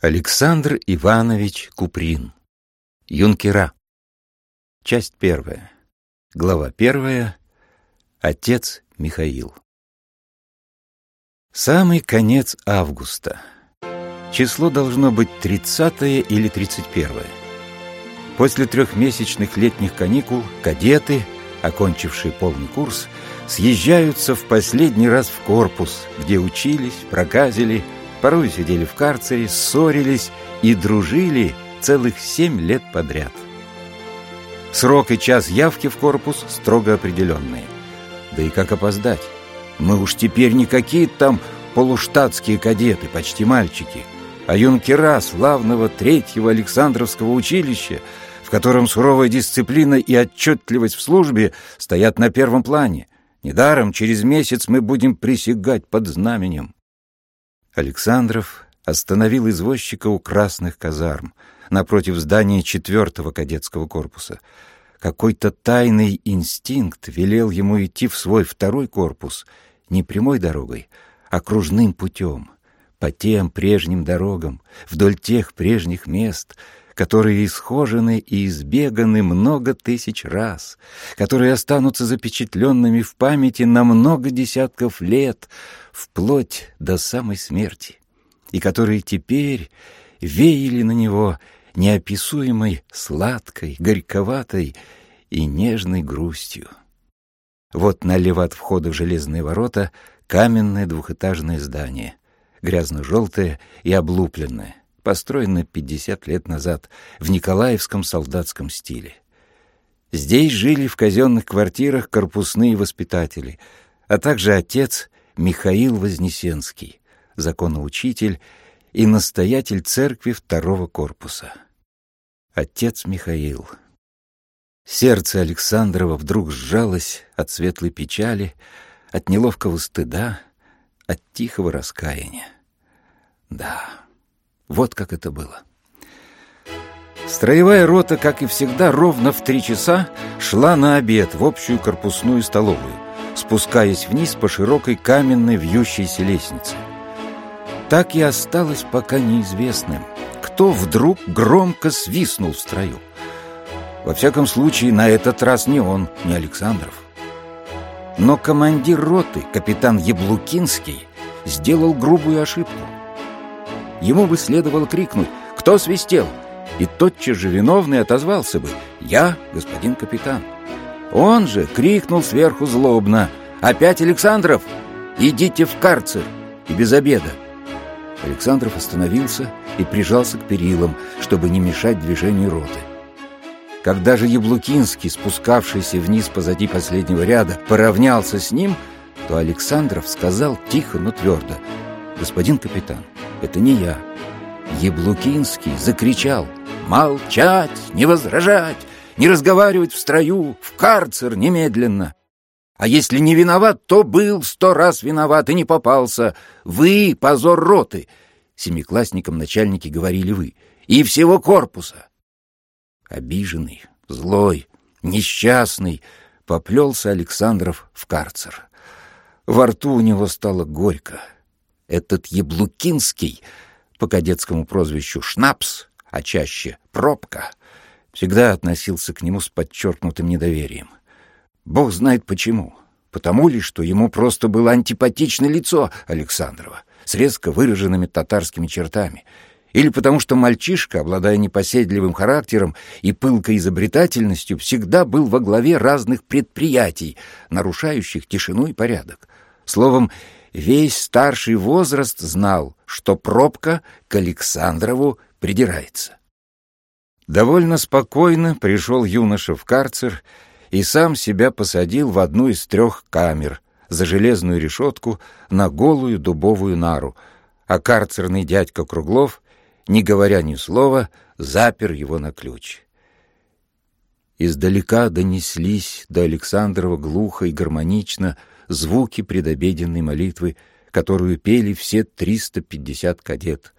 Александр Иванович Куприн. Юнкера. Часть первая. Глава первая. Отец Михаил. Самый конец августа. Число должно быть 30 или 31. После трехмесячных летних каникул кадеты, окончившие полный курс, съезжаются в последний раз в корпус, где учились, проказили, Порой сидели в карцере, ссорились и дружили целых семь лет подряд. Срок и час явки в корпус строго определенные. Да и как опоздать? Мы уж теперь не какие-то там полуштатские кадеты, почти мальчики, а юнкера славного третьего Александровского училища, в котором суровая дисциплина и отчетливость в службе стоят на первом плане. Недаром через месяц мы будем присягать под знаменем. Александров остановил извозчика у красных казарм, напротив здания четвертого кадетского корпуса. Какой-то тайный инстинкт велел ему идти в свой второй корпус не прямой дорогой, а кружным путем, по тем прежним дорогам, вдоль тех прежних мест, которые исхожены и избеганы много тысяч раз, которые останутся запечатленными в памяти на много десятков лет, вплоть до самой смерти, и которые теперь веяли на него неописуемой сладкой, горьковатой и нежной грустью. Вот налево от входа в железные ворота каменное двухэтажное здание, грязно-желтое и облупленное, построенное пятьдесят лет назад в Николаевском солдатском стиле. Здесь жили в казенных квартирах корпусные воспитатели, а также отец Михаил Вознесенский, законоучитель и настоятель церкви второго корпуса. Отец Михаил. Сердце Александрова вдруг сжалось от светлой печали, от неловкого стыда, от тихого раскаяния. Да, вот как это было. Строевая рота, как и всегда, ровно в три часа шла на обед в общую корпусную столовую спускаясь вниз по широкой каменной вьющейся лестнице. Так и осталось пока неизвестным, кто вдруг громко свистнул в строю. Во всяком случае, на этот раз не он, не Александров. Но командир роты, капитан Яблукинский, сделал грубую ошибку. Ему бы следовало крикнуть «Кто свистел?» И тотчас же виновный отозвался бы «Я, господин капитан». Он же крикнул сверху злобно «Опять Александров? Идите в карцер!» И без обеда. Александров остановился и прижался к перилам, чтобы не мешать движению роты. Когда же Яблукинский, спускавшийся вниз позади последнего ряда, поравнялся с ним, то Александров сказал тихо, но твердо «Господин капитан, это не я». Яблукинский закричал «Молчать! Не возражать! не разговаривать в строю, в карцер немедленно. А если не виноват, то был сто раз виноват и не попался. Вы — позор роты, — семиклассникам начальники говорили вы, — и всего корпуса. Обиженный, злой, несчастный, поплелся Александров в карцер. Во рту у него стало горько. Этот Яблукинский, по кадетскому прозвищу Шнапс, а чаще Пробка, всегда относился к нему с подчеркнутым недоверием. Бог знает почему. Потому ли, что ему просто было антипатично лицо Александрова с резко выраженными татарскими чертами, или потому что мальчишка, обладая непоседливым характером и пылкой изобретательностью, всегда был во главе разных предприятий, нарушающих тишину и порядок. Словом, весь старший возраст знал, что пробка к Александрову придирается. Довольно спокойно пришел юноша в карцер и сам себя посадил в одну из трех камер за железную решетку на голую дубовую нару, а карцерный дядька Круглов, не говоря ни слова, запер его на ключ. Издалека донеслись до Александрова глухо и гармонично звуки предобеденной молитвы, которую пели все триста пятьдесят кадет —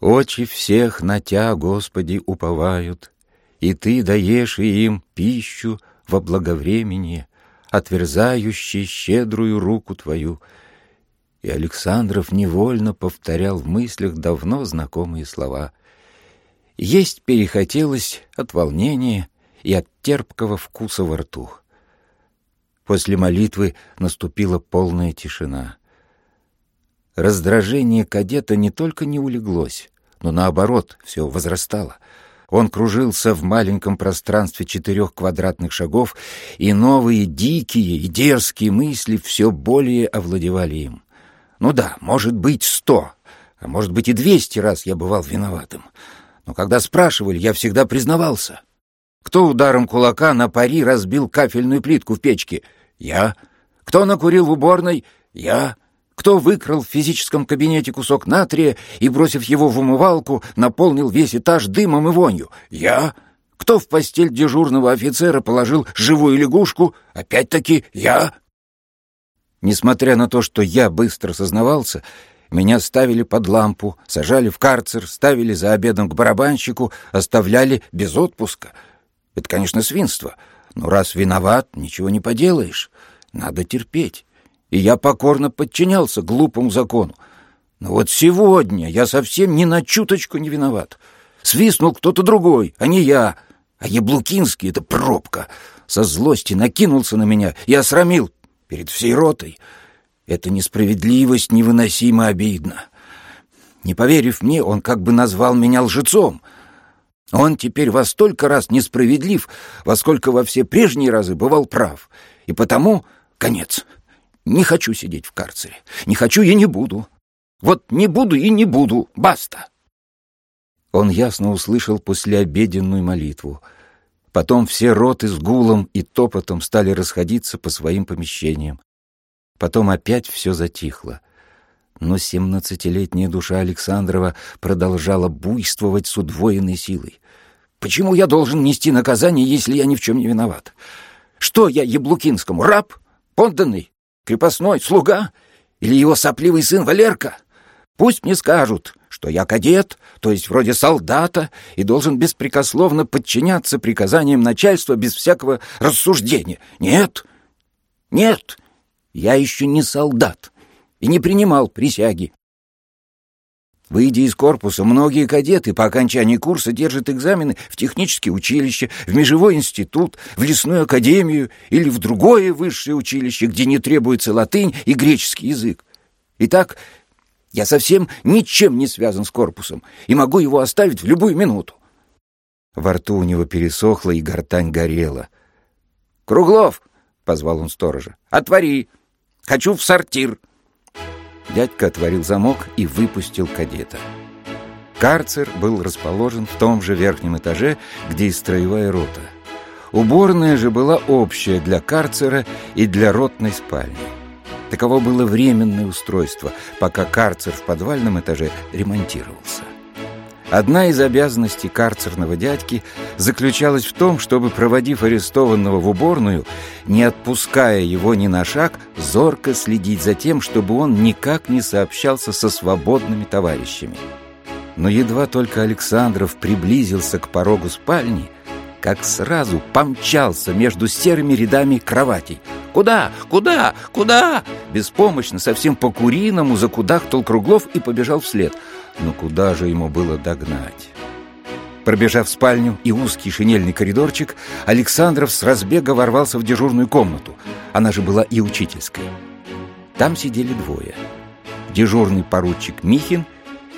Очи всех на Тя, Господи, уповают, И Ты даешь им пищу во благовремени, Отверзающий щедрую руку Твою. И Александров невольно повторял в мыслях давно знакомые слова. Есть перехотелось от волнения и от терпкого вкуса во рту. После молитвы наступила полная тишина. Раздражение кадета не только не улеглось, но наоборот, все возрастало. Он кружился в маленьком пространстве четырех квадратных шагов, и новые дикие и дерзкие мысли все более овладевали им. Ну да, может быть, сто, а может быть и двести раз я бывал виноватым. Но когда спрашивали, я всегда признавался. Кто ударом кулака на пари разбил кафельную плитку в печке? Я. Кто накурил в уборной? Я. Кто выкрал в физическом кабинете кусок натрия и, бросив его в умывалку, наполнил весь этаж дымом и вонью? Я. Кто в постель дежурного офицера положил живую лягушку? Опять-таки я. Несмотря на то, что я быстро сознавался, меня ставили под лампу, сажали в карцер, ставили за обедом к барабанщику, оставляли без отпуска. Это, конечно, свинство, но раз виноват, ничего не поделаешь. Надо терпеть и я покорно подчинялся глупому закону. Но вот сегодня я совсем ни на чуточку не виноват. Свистнул кто-то другой, а не я. А Яблукинский — это пробка. Со злости накинулся на меня и осрамил перед всей ротой. Эта несправедливость невыносимо обидна. Не поверив мне, он как бы назвал меня лжецом. Он теперь во столько раз несправедлив, во сколько во все прежние разы бывал прав. И потому конец. Не хочу сидеть в карцере. Не хочу и не буду. Вот не буду и не буду. Баста!» Он ясно услышал послеобеденную молитву. Потом все роты с гулом и топотом стали расходиться по своим помещениям. Потом опять все затихло. Но семнадцатилетняя душа Александрова продолжала буйствовать с удвоенной силой. «Почему я должен нести наказание, если я ни в чем не виноват? Что я Яблукинскому, раб? Подданный? крепостной, слуга или его сопливый сын Валерка? Пусть мне скажут, что я кадет, то есть вроде солдата, и должен беспрекословно подчиняться приказаниям начальства без всякого рассуждения. Нет, нет, я еще не солдат и не принимал присяги. Выйдя из корпуса, многие кадеты по окончании курса держат экзамены в техническое училище, в межевой институт, в лесную академию или в другое высшее училище, где не требуется латынь и греческий язык. Итак, я совсем ничем не связан с корпусом и могу его оставить в любую минуту. Во рту у него пересохло, и гортань горела. «Круглов!» — позвал он сторожа. «Отвори! Хочу в сортир!» Дядька отворил замок и выпустил кадета. Карцер был расположен в том же верхнем этаже, где и строевая рота. Уборная же была общая для карцера и для ротной спальни. Таково было временное устройство, пока карцер в подвальном этаже ремонтировался. Одна из обязанностей карцерного дядьки заключалась в том, чтобы, проводив арестованного в уборную, не отпуская его ни на шаг, зорко следить за тем, чтобы он никак не сообщался со свободными товарищами. Но едва только Александров приблизился к порогу спальни, как сразу помчался между серыми рядами кроватей. «Куда? Куда? Куда?» Беспомощно, совсем по-куриному закудахтал Круглов и побежал вслед – но куда же ему было догнать? Пробежав спальню и узкий шинельный коридорчик, Александров с разбега ворвался в дежурную комнату. Она же была и учительской. Там сидели двое. Дежурный поручик Михин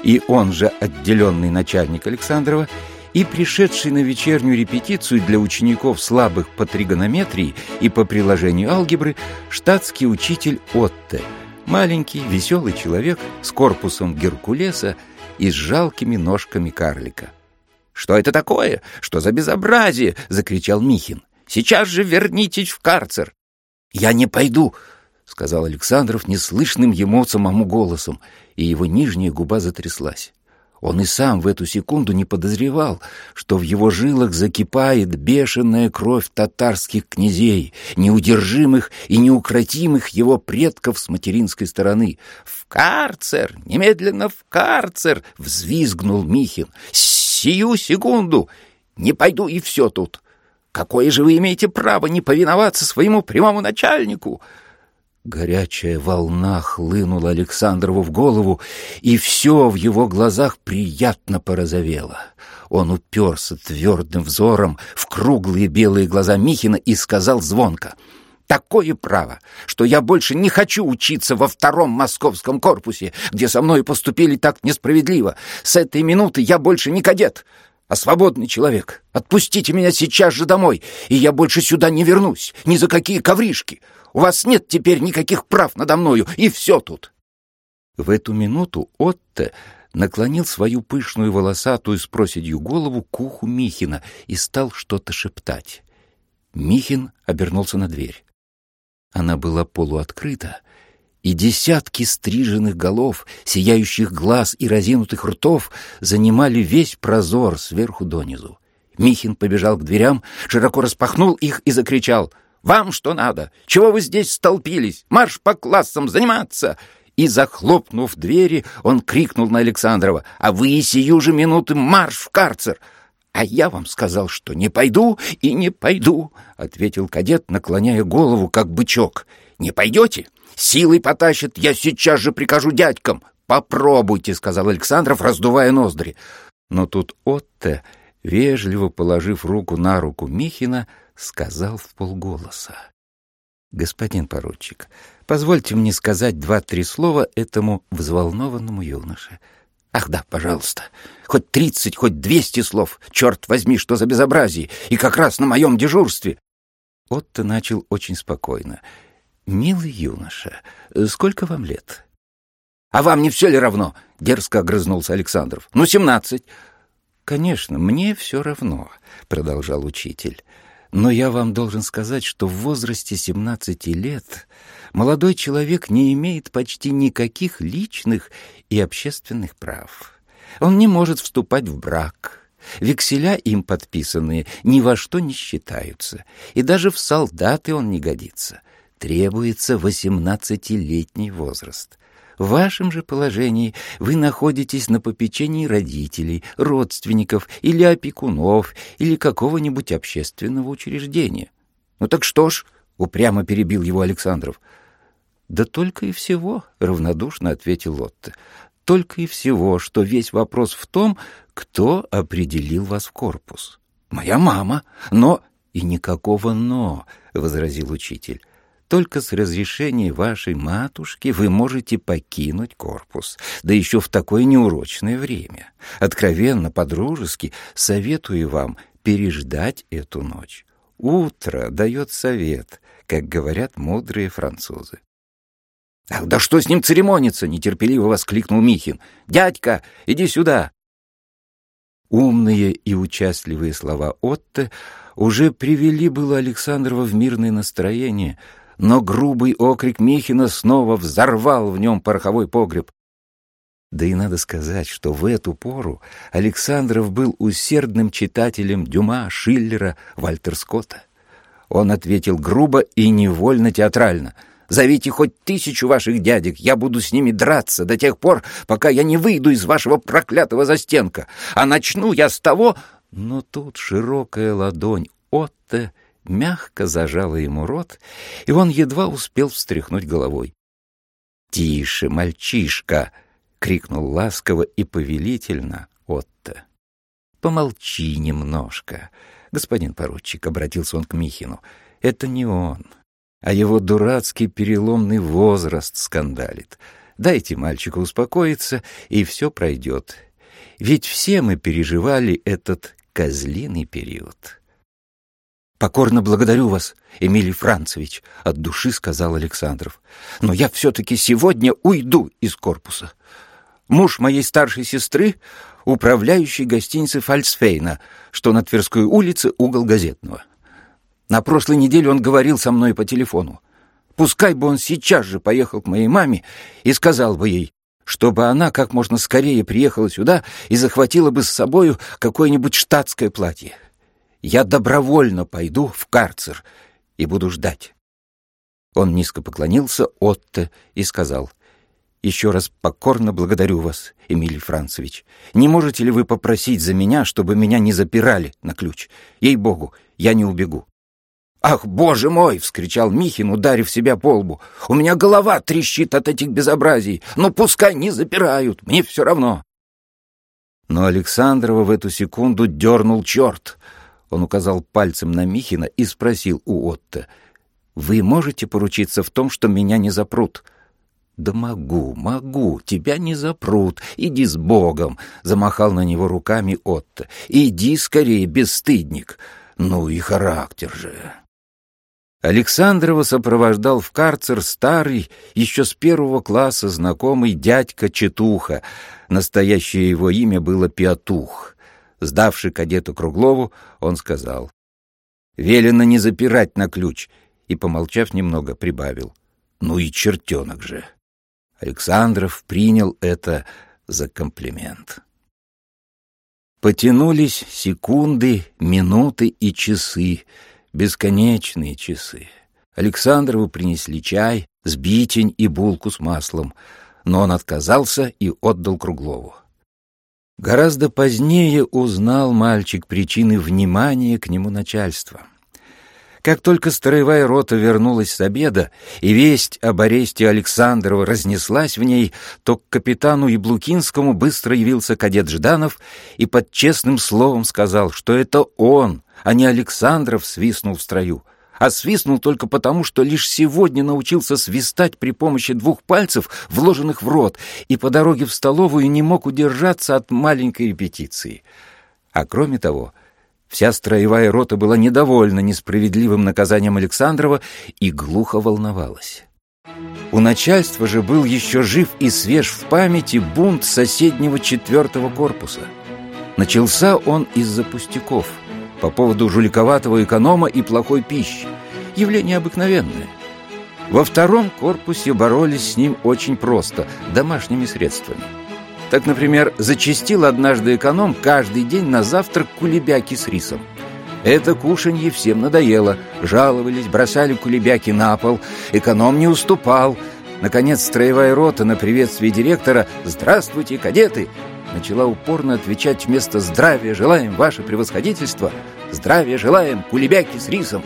и он же отделенный начальник Александрова и пришедший на вечернюю репетицию для учеников слабых по тригонометрии и по приложению алгебры штатский учитель Отте – Маленький, веселый человек с корпусом Геркулеса и с жалкими ножками карлика. «Что это такое? Что за безобразие?» — закричал Михин. «Сейчас же вернитесь в карцер!» «Я не пойду!» — сказал Александров неслышным ему самому голосом, и его нижняя губа затряслась. Он и сам в эту секунду не подозревал, что в его жилах закипает бешеная кровь татарских князей, неудержимых и неукротимых его предков с материнской стороны. «В карцер! Немедленно в карцер!» — взвизгнул Михин. «Сию секунду! Не пойду и все тут! Какое же вы имеете право не повиноваться своему прямому начальнику?» Горячая волна хлынула Александрову в голову, и все в его глазах приятно порозовело. Он уперся твердым взором в круглые белые глаза Михина и сказал звонко — такое право, что я больше не хочу учиться во втором московском корпусе, где со мной поступили так несправедливо. С этой минуты я больше не кадет, а свободный человек. Отпустите меня сейчас же домой, и я больше сюда не вернусь, ни за какие ковришки. У вас нет теперь никаких прав надо мною, и все тут». В эту минуту Отто наклонил свою пышную волосатую с проседью голову к уху Михина и стал что-то шептать. Михин обернулся на дверь. Она была полуоткрыта, и десятки стриженных голов, сияющих глаз и разинутых ртов занимали весь прозор сверху донизу. Михин побежал к дверям, широко распахнул их и закричал «Вам что надо? Чего вы здесь столпились? Марш по классам заниматься!» И, захлопнув двери, он крикнул на Александрова «А вы сию же минуты марш в карцер!» «А я вам сказал, что не пойду и не пойду», — ответил кадет, наклоняя голову, как бычок. «Не пойдете? Силой потащат, я сейчас же прикажу дядькам». «Попробуйте», — сказал Александров, раздувая ноздри. Но тут Отто, вежливо положив руку на руку Михина, сказал в полголоса. «Господин поручик, позвольте мне сказать два-три слова этому взволнованному юноше». Ах да, пожалуйста. Хоть тридцать, хоть двести слов. Черт возьми, что за безобразие. И как раз на моем дежурстве. Отто начал очень спокойно. «Милый юноша, сколько вам лет?» «А вам не все ли равно?» — дерзко огрызнулся Александров. «Ну, семнадцать». «Конечно, мне все равно», — продолжал учитель. «Но я вам должен сказать, что в возрасте семнадцати лет молодой человек не имеет почти никаких личных и общественных прав. Он не может вступать в брак. Векселя им подписанные ни во что не считаются, и даже в солдаты он не годится. Требуется восемнадцатилетний возраст. В вашем же положении вы находитесь на попечении родителей, родственников или опекунов или какого-нибудь общественного учреждения. Ну так что ж, упрямо перебил его Александров. Да только и всего, равнодушно ответил Лотте. Только и всего, что весь вопрос в том, кто определил вас в корпус. Моя мама, но и никакого но, возразил учитель. Только с разрешения вашей матушки вы можете покинуть корпус, да еще в такое неурочное время. Откровенно, по-дружески, советую вам переждать эту ночь. Утро дает совет, как говорят мудрые французы. «Ах, да что с ним церемониться?» — нетерпеливо воскликнул Михин. «Дядька, иди сюда!» Умные и участливые слова Отто уже привели было Александрова в мирное настроение, но грубый окрик Михина снова взорвал в нем пороховой погреб. Да и надо сказать, что в эту пору Александров был усердным читателем Дюма, Шиллера, Вальтер Скотта. Он ответил грубо и невольно театрально — Зовите хоть тысячу ваших дядек, я буду с ними драться до тех пор, пока я не выйду из вашего проклятого застенка. А начну я с того...» Но тут широкая ладонь Отто мягко зажала ему рот, и он едва успел встряхнуть головой. «Тише, мальчишка!» — крикнул ласково и повелительно Отто. «Помолчи немножко, господин поручик», — обратился он к Михину. «Это не он а его дурацкий переломный возраст скандалит. Дайте мальчику успокоиться, и все пройдет. Ведь все мы переживали этот козлиный период. «Покорно благодарю вас, Эмилий Францевич», — от души сказал Александров. «Но я все-таки сегодня уйду из корпуса. Муж моей старшей сестры — управляющий гостиницы Фальцфейна, что на Тверской улице угол Газетного. На прошлой неделе он говорил со мной по телефону. Пускай бы он сейчас же поехал к моей маме и сказал бы ей, чтобы она как можно скорее приехала сюда и захватила бы с собою какое-нибудь штатское платье. Я добровольно пойду в карцер и буду ждать. Он низко поклонился Отто и сказал, «Еще раз покорно благодарю вас, Эмилий Францевич. Не можете ли вы попросить за меня, чтобы меня не запирали на ключ? Ей-богу, я не убегу». «Ах, боже мой!» — вскричал Михин, ударив себя по лбу. «У меня голова трещит от этих безобразий. Ну, пускай не запирают, мне все равно». Но Александрова в эту секунду дернул черт. Он указал пальцем на Михина и спросил у Отто. «Вы можете поручиться в том, что меня не запрут?» «Да могу, могу, тебя не запрут. Иди с Богом!» — замахал на него руками Отто. «Иди скорее, бесстыдник! Ну и характер же!» Александрова сопровождал в карцер старый, еще с первого класса знакомый дядька Четуха. Настоящее его имя было Пиатух. Сдавший кадету Круглову, он сказал. «Велено не запирать на ключ», и, помолчав немного, прибавил. «Ну и чертенок же». Александров принял это за комплимент. Потянулись секунды, минуты и часы — бесконечные часы. Александрову принесли чай, сбитень и булку с маслом, но он отказался и отдал Круглову. Гораздо позднее узнал мальчик причины внимания к нему начальства. Как только строевая рота вернулась с обеда, и весть об аресте Александрова разнеслась в ней, то к капитану Яблукинскому быстро явился кадет Жданов и под честным словом сказал, что это он, а не Александров свистнул в строю, а свистнул только потому, что лишь сегодня научился свистать при помощи двух пальцев, вложенных в рот, и по дороге в столовую не мог удержаться от маленькой репетиции. А кроме того, вся строевая рота была недовольна несправедливым наказанием Александрова и глухо волновалась. У начальства же был еще жив и свеж в памяти бунт соседнего четвертого корпуса. Начался он из-за пустяков — по поводу жуликоватого эконома и плохой пищи. Явление обыкновенное. Во втором корпусе боролись с ним очень просто, домашними средствами. Так, например, зачастил однажды эконом каждый день на завтрак кулебяки с рисом. Это кушанье всем надоело. Жаловались, бросали кулебяки на пол. Эконом не уступал. Наконец, строевая рота на приветствие директора «Здравствуйте, кадеты!» Начала упорно отвечать вместо «Здравия желаем, ваше превосходительство!» «Здравия желаем, кулебяки с рисом!»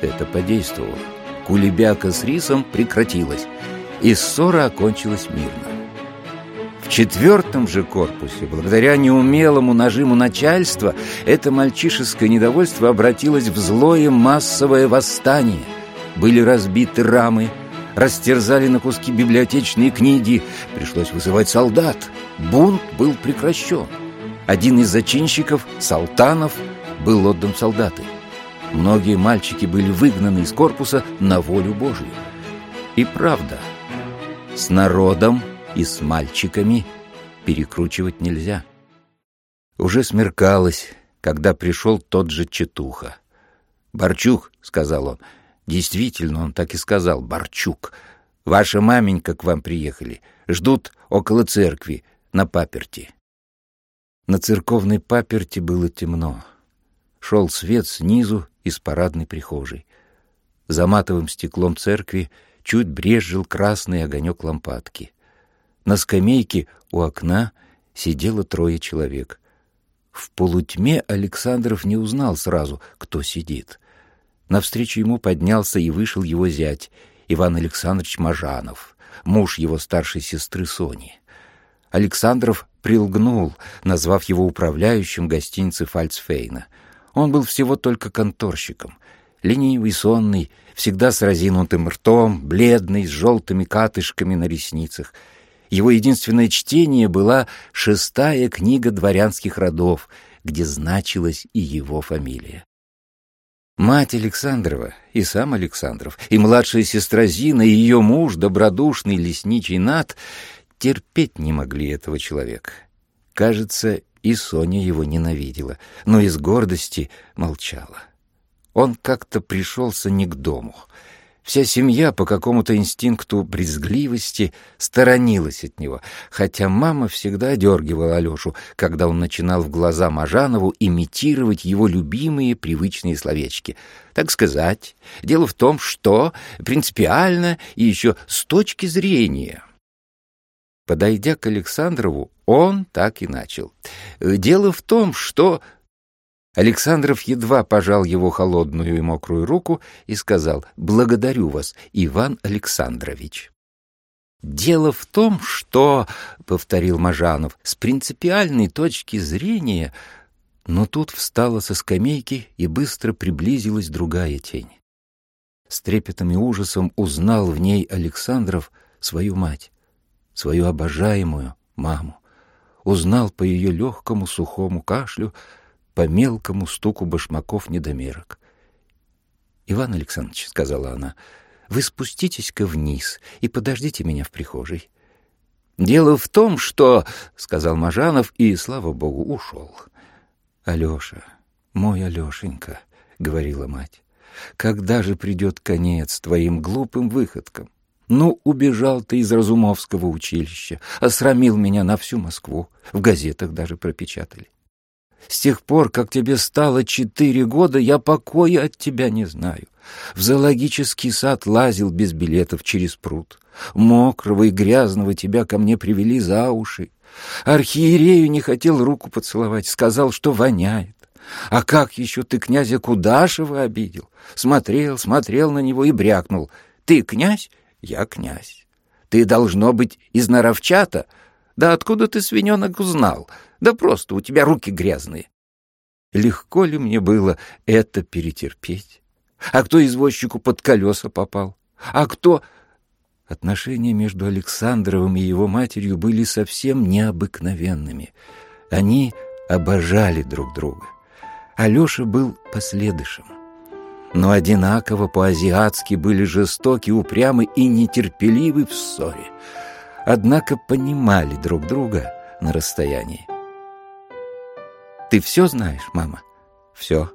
Это подействовало. Кулебяка с рисом прекратилась, и ссора окончилась мирно. В четвертом же корпусе, благодаря неумелому нажиму начальства, это мальчишеское недовольство обратилось в злое массовое восстание. Были разбиты рамы, растерзали на куски библиотечные книги, пришлось вызывать солдат. Бунт был прекращен. Один из зачинщиков, Салтанов, был отдан солдаты. Многие мальчики были выгнаны из корпуса на волю Божию. И правда, с народом и с мальчиками перекручивать нельзя. Уже смеркалось, когда пришел тот же Четуха. «Борчук», — сказал он, — Действительно, он так и сказал, Барчук. Ваша маменька к вам приехали. Ждут около церкви, на паперти. На церковной паперти было темно. Шел свет снизу из парадной прихожей. За матовым стеклом церкви чуть брезжил красный огонек лампадки. На скамейке у окна сидело трое человек. В полутьме Александров не узнал сразу, кто сидит. Навстречу ему поднялся и вышел его зять, Иван Александрович Мажанов, муж его старшей сестры Сони. Александров прилгнул, назвав его управляющим гостиницы Фальцфейна. Он был всего только конторщиком. Ленивый, сонный, всегда с разинутым ртом, бледный, с желтыми катышками на ресницах. Его единственное чтение была шестая книга дворянских родов, где значилась и его фамилия. Мать Александрова и сам Александров, и младшая сестра Зина, и ее муж, добродушный лесничий Над, терпеть не могли этого человека. Кажется, и Соня его ненавидела, но из гордости молчала. Он как-то пришелся не к дому — Вся семья по какому-то инстинкту брезгливости сторонилась от него, хотя мама всегда одергивала Алешу, когда он начинал в глаза Мажанову имитировать его любимые привычные словечки. Так сказать, дело в том, что принципиально и еще с точки зрения... Подойдя к Александрову, он так и начал. «Дело в том, что...» Александров едва пожал его холодную и мокрую руку и сказал «Благодарю вас, Иван Александрович». «Дело в том, что, — повторил Мажанов, — с принципиальной точки зрения...» Но тут встала со скамейки и быстро приблизилась другая тень. С трепетом и ужасом узнал в ней Александров свою мать, свою обожаемую маму. Узнал по ее легкому сухому кашлю, по мелкому стуку башмаков недомерок. «Иван Александрович», — сказала она, — «вы спуститесь-ка вниз и подождите меня в прихожей». «Дело в том, что...» — сказал Мажанов и, слава богу, ушел. «Алеша, мой Алешенька», — говорила мать, — «когда же придет конец твоим глупым выходкам? Ну, убежал ты из Разумовского училища, осрамил меня на всю Москву, в газетах даже пропечатали. С тех пор, как тебе стало четыре года, я покоя от тебя не знаю. В зоологический сад лазил без билетов через пруд. Мокрого и грязного тебя ко мне привели за уши. Архиерею не хотел руку поцеловать, сказал, что воняет. А как еще ты князя Кудашева обидел? Смотрел, смотрел на него и брякнул. Ты князь? Я князь. Ты, должно быть, из Наровчата? Да откуда ты, свиненок, узнал? Да просто у тебя руки грязные. Легко ли мне было это перетерпеть? А кто извозчику под колеса попал? А кто... Отношения между Александровым и его матерью были совсем необыкновенными. Они обожали друг друга. Алеша был последышем. Но одинаково по-азиатски были жестоки, упрямы и нетерпеливы в ссоре. Однако понимали друг друга на расстоянии. «Ты все знаешь, мама?» «Все.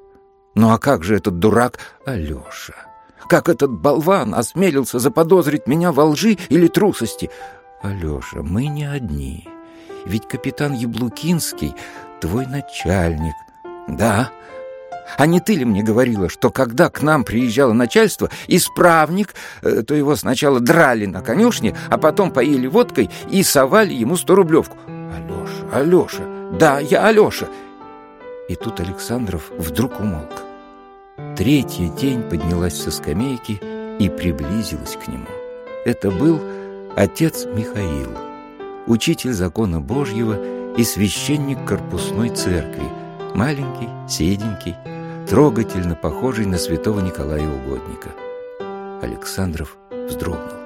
Ну а как же этот дурак Алеша?» Как этот болван осмелился заподозрить меня во лжи или трусости? Алеша, мы не одни. Ведь капитан Яблукинский твой начальник. Да. А не ты ли мне говорила, что когда к нам приезжало начальство, исправник, э, то его сначала драли на конюшне, а потом поили водкой и совали ему сто рублевку? Алеша, Алеша, да, я Алеша. И тут Александров вдруг умолк. Третья тень поднялась со скамейки и приблизилась к нему. Это был отец Михаил, учитель закона Божьего и священник корпусной церкви, маленький, седенький, трогательно похожий на святого Николая Угодника. Александров вздрогнул.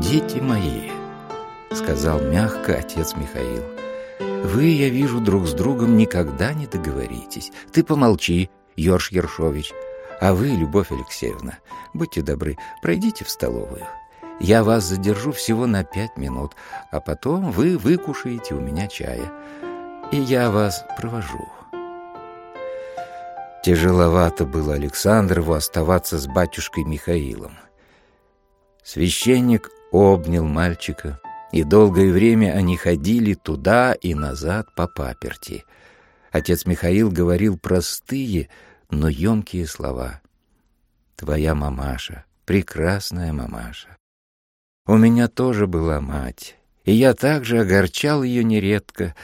«Дети мои», — сказал мягко отец Михаил, — «вы, я вижу, друг с другом никогда не договоритесь. Ты помолчи, Йорш Ершович. А вы, Любовь Алексеевна, будьте добры, пройдите в столовую. Я вас задержу всего на пять минут, а потом вы выкушаете у меня чая. И я вас провожу». Тяжеловато было Александрову оставаться с батюшкой Михаилом. Священник обнял мальчика, и долгое время они ходили туда и назад по паперти. Отец Михаил говорил простые, но емкие слова. «Твоя мамаша, прекрасная мамаша. У меня тоже была мать, и я также огорчал ее нередко,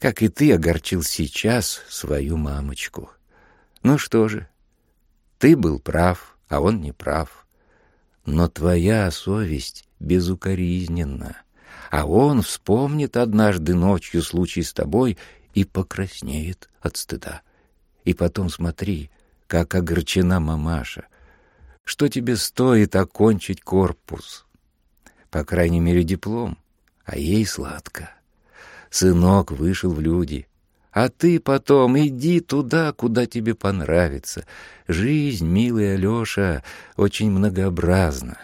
как и ты огорчил сейчас свою мамочку. Ну что же, ты был прав, а он не прав. Но твоя совесть безукоризненна, а он вспомнит однажды ночью случай с тобой и покраснеет от стыда. И потом смотри, как огорчена мамаша. Что тебе стоит окончить корпус? По крайней мере, диплом, а ей сладко. Сынок вышел в люди, а ты потом иди туда, куда тебе понравится. Жизнь, милый Алеша, очень многообразна,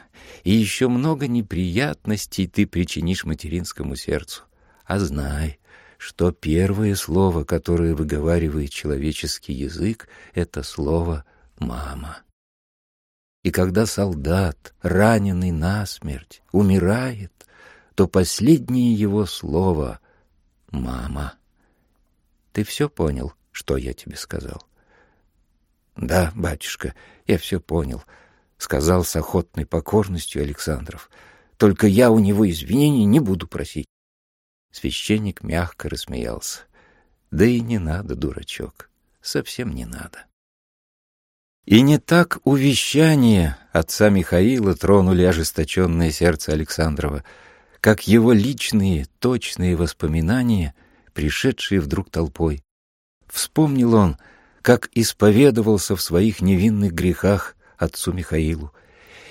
и еще много неприятностей ты причинишь материнскому сердцу. А знай, что первое слово, которое выговаривает человеческий язык, это слово «мама». И когда солдат, раненый насмерть, умирает, то последнее его слово — «мама». Ты все понял, что я тебе сказал? Да, батюшка, я все понял, — сказал с охотной покорностью Александров. Только я у него извинений не буду просить. Священник мягко рассмеялся. «Да и не надо, дурачок. совсем не надо. И не так увещания отца Михаила тронули ожесточенное сердце Александрова, как его личные, точные воспоминания, пришедшие вдруг толпой. Вспомнил он, как исповедовался в своих невинных грехах отцу Михаилу,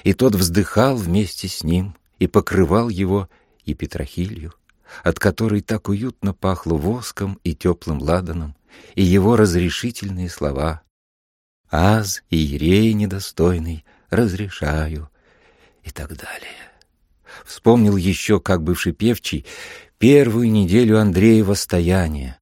и тот вздыхал вместе с ним и покрывал его и Петрохилью, от которой так уютно пахло воском и теплым ладаном, и его разрешительные слова «Аз, иерей недостойный, разрешаю» и так далее. Вспомнил еще, как бывший певчий, первую неделю Андреева стояния.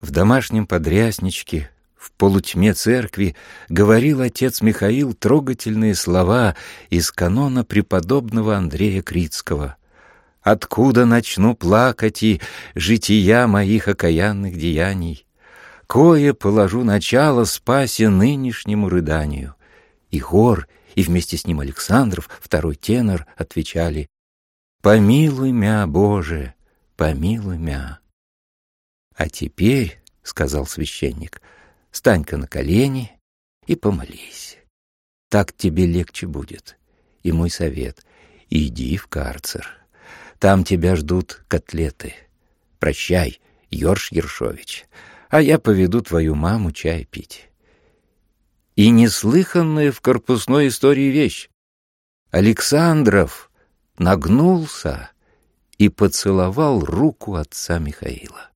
В домашнем подрясничке, в полутьме церкви говорил отец Михаил трогательные слова из канона преподобного Андрея Крицкого. «Откуда начну плакать и жития моих окаянных деяний? Кое положу начало спасе нынешнему рыданию». И хор, и вместе с ним Александров, второй тенор, отвечали «Помилуй мя, Боже, помилуй мя». «А теперь, — сказал священник, — стань-ка на колени и помолись. Так тебе легче будет. И мой совет — иди в карцер. Там тебя ждут котлеты. Прощай, Йорш Ершович, а я поведу твою маму чай пить». И неслыханная в корпусной истории вещь. Александров нагнулся и поцеловал руку отца Михаила.